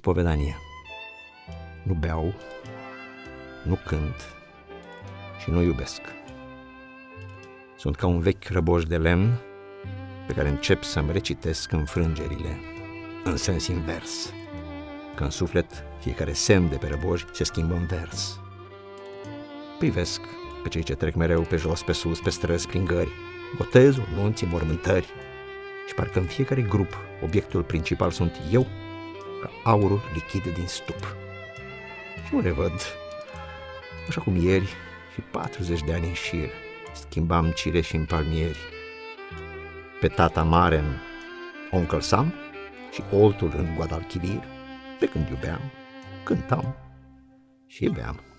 Spovedanie Nu beau, nu cânt și nu iubesc. Sunt ca un vechi răboș de lemn pe care încep să-mi recitesc înfrângerile în sens invers, că în suflet fiecare semn de pe răboș se schimbă în vers. Privesc pe cei ce trec mereu pe jos, pe sus, pe străzi, prin gări, botezul, nunții, mormântări, și parcă în fiecare grup obiectul principal sunt eu, ca aurul lichid din stup. Și mă revăd, așa cum ieri și 40 de ani în șir, schimbam cireși în palmieri. Pe tata mare în Uncle Sam și oltul în Guadalquivir, pe când iubeam, cântam și beam.